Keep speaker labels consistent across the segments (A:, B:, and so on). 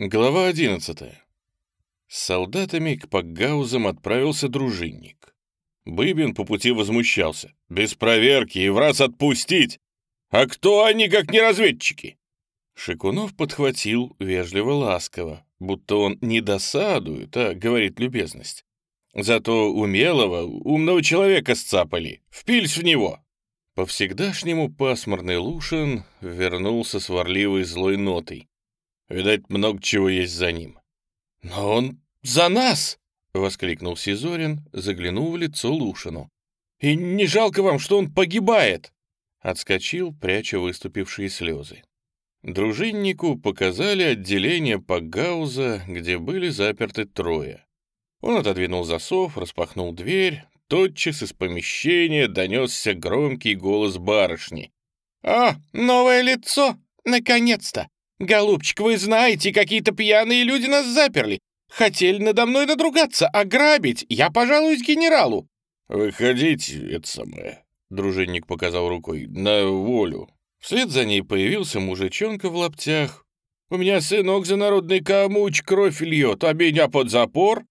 A: Глава 11. С солдатами к Пакгаузам отправился дружинник. Быбин по пути возмущался. «Без проверки и в раз отпустить! А кто они, как не разведчики?» Шикунов подхватил вежливо-ласково, будто он не досадует, а говорит любезность. Зато умелого, умного человека сцапали, впились в него. По всегдашнему пасмурный Лушин вернулся сварливой злой нотой. Видать, много чего есть за ним. «Но он за нас!» — воскликнул Сизорин, заглянул в лицо Лушину. «И не жалко вам, что он погибает!» Отскочил, пряча выступившие слезы. Дружиннику показали отделение Пагауза, где были заперты трое. Он отодвинул засов, распахнул дверь. Тотчас из помещения донесся громкий голос барышни. «О, новое лицо! Наконец-то! «Голубчик, вы знаете, какие-то пьяные люди нас заперли. Хотели надо мной надругаться, ограбить. Я пожалуюсь генералу».
B: «Выходите, это самое», — дружинник показал рукой, — «на волю».
A: Вслед за ней появился мужичонка в лаптях. «У меня сынок за народный камуч кровь льет, а меня под запор».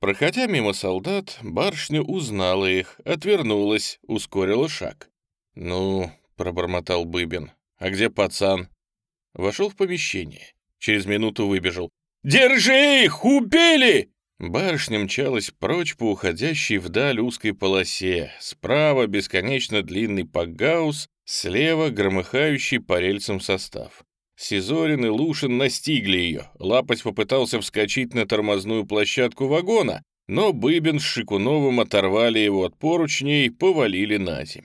A: Проходя мимо солдат, барышня узнала их, отвернулась, ускорила шаг. «Ну», — пробормотал Быбин, — «а где пацан?» Вошел в помещение. Через минуту выбежал. «Держи их! Убили!» Барышня мчалась прочь по уходящей вдаль узкой полосе. Справа бесконечно длинный пагаус, слева громыхающий по рельсам состав. Сизорин и Лушин настигли ее. Лапоть попытался вскочить на тормозную площадку вагона, но Быбин с Шикуновым оторвали его от поручней, повалили на земь.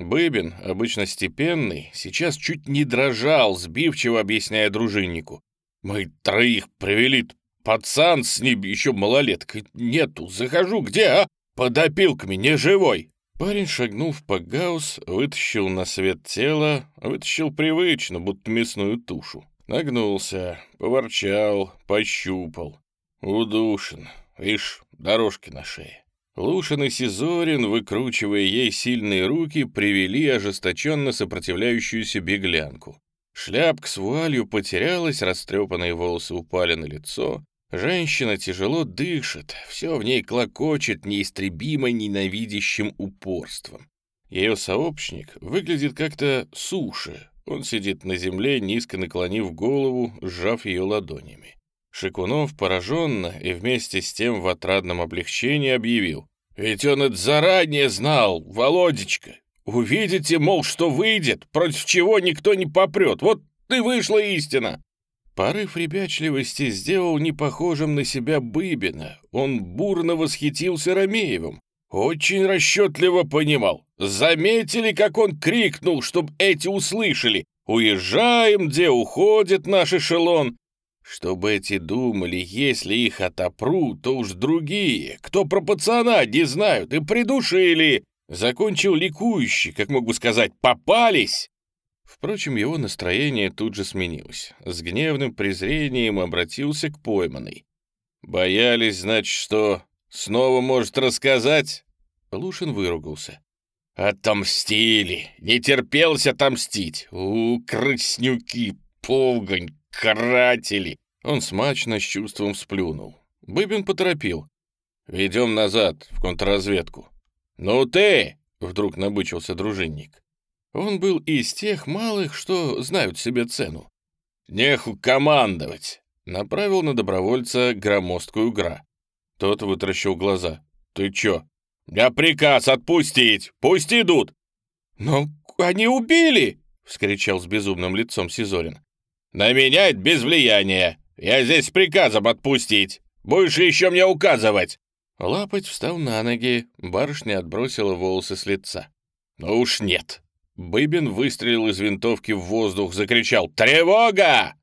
A: Быбин, обычно степенный, сейчас чуть не дрожал, сбивчиво объясняя дружиннику. «Мы троих привели, пацан с ним еще малолетка нету. Захожу, где, а? Под опилками, не живой!» Парень шагнул в Пагаус, вытащил на свет тело, вытащил привычно, будто мясную тушу. Нагнулся, поворчал, пощупал. Удушен. Ишь, дорожки на шее. Лушин и Сизорин, выкручивая ей сильные руки, привели ожесточенно сопротивляющуюся беглянку. Шляпка с вуалью потерялась, растрепанные волосы упали на лицо. Женщина тяжело дышит, все в ней клокочет неистребимо ненавидящим упорством. Ее сообщник выглядит как-то суше. Он сидит на земле, низко наклонив голову, сжав ее ладонями. Шикунов пораженно и вместе с тем в отрадном облегчении объявил. «Ведь он это заранее знал, Володечка. Увидите, мол, что выйдет, против чего никто не попрет. Вот и вышла истина». Порыв ребячливости сделал непохожим на себя Быбина. Он бурно восхитился Ромеевым. Очень расчетливо понимал. Заметили, как он крикнул, чтобы эти услышали. «Уезжаем, где уходит наш эшелон?» Чтобы эти думали, если их отопрут, то уж другие, кто про пацана не знают, и придушили. Закончил ликующий, как мог бы сказать, попались. Впрочем, его настроение тут же сменилось. С гневным презрением обратился к пойманной. «Боялись, значит, что снова может рассказать?» Лушин выругался. «Отомстили! Не терпелось отомстить! У, крыснюки, полгонь, каратели!» Он смачно с чувством сплюнул. Быбин поторопил. «Ведем назад, в контрразведку». «Ну ты!» — вдруг набычился дружинник. Он был из тех малых, что знают себе цену. «Неху командовать!» — направил на добровольца громоздкую гра. Тот вытращил глаза. «Ты чё?» «Я приказ отпустить! Пусть идут!» «Но они убили!» — вскричал с безумным лицом Сизорин. «На меня это без влияния. Я здесь с приказом отпустить. Будешь еще мне указывать!» Лапоть встал на ноги, барышня отбросила волосы с лица. «Ну уж нет!» Быбин выстрелил из винтовки в воздух, закричал «Тревога!»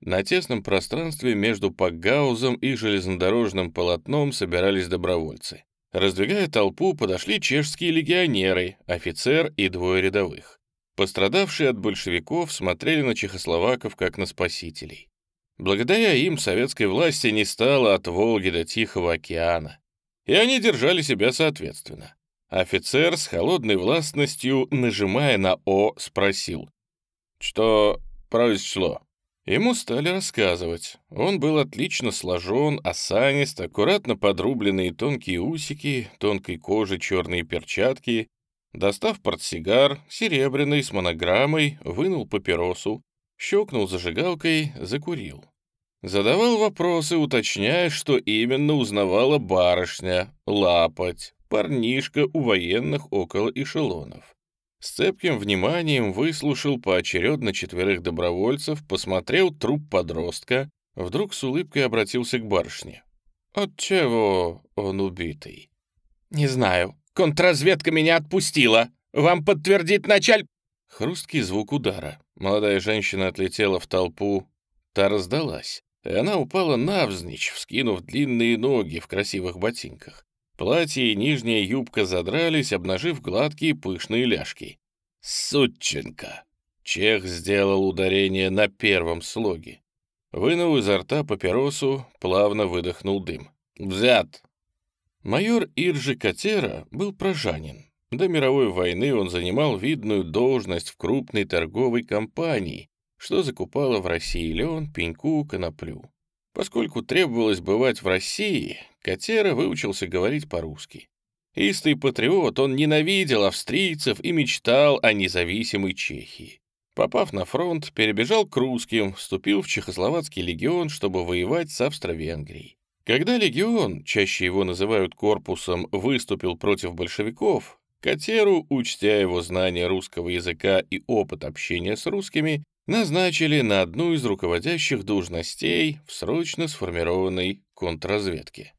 A: На тесном пространстве между Пакгаузом и железнодорожным полотном собирались добровольцы. Раздвигая толпу, подошли чешские легионеры, офицер и двое рядовых. Пострадавшие от большевиков смотрели на чехословаков как на спасителей. Благодаря им советской власти не стало от Волги до Тихого океана. И они держали себя соответственно. Офицер с холодной властностью, нажимая на «О», спросил. «Что произошло?» Ему стали рассказывать. Он был отлично сложен, осанист, аккуратно подрубленные тонкие усики, тонкой кожи черные перчатки. Достав портсигар, серебряный, с монограммой, вынул папиросу, щелкнул зажигалкой, закурил. Задавал вопросы, уточняя, что именно узнавала барышня, лапать, парнишка у военных около эшелонов. С цепким вниманием выслушал поочередно четверых добровольцев, посмотрел труп подростка, вдруг с улыбкой обратился к барышне. «От чего он убитый?» «Не знаю. Контрразведка меня отпустила. Вам подтвердит началь...» Хрусткий звук удара. Молодая женщина отлетела в толпу. Та раздалась, и она упала навзничь, вскинув длинные ноги в красивых ботинках. Платье и нижняя юбка задрались, обнажив гладкие пышные ляжки. «Сученка!» Чех сделал ударение на первом слоге. Вынул изо рта папиросу, плавно выдохнул дым. «Взят!» Майор Иржи Катера был прожанин. До мировой войны он занимал видную должность в крупной торговой компании, что закупала в России лен, пеньку, коноплю. Поскольку требовалось бывать в России, Катера выучился говорить по-русски. Истый патриот, он ненавидел австрийцев и мечтал о независимой Чехии. Попав на фронт, перебежал к русским, вступил в Чехословацкий легион, чтобы воевать с Австро-Венгрией. Когда легион, чаще его называют корпусом, выступил против большевиков, Катеру, учтя его знания русского языка и опыт общения с русскими, назначили на одну из руководящих должностей в срочно сформированной контрразведке.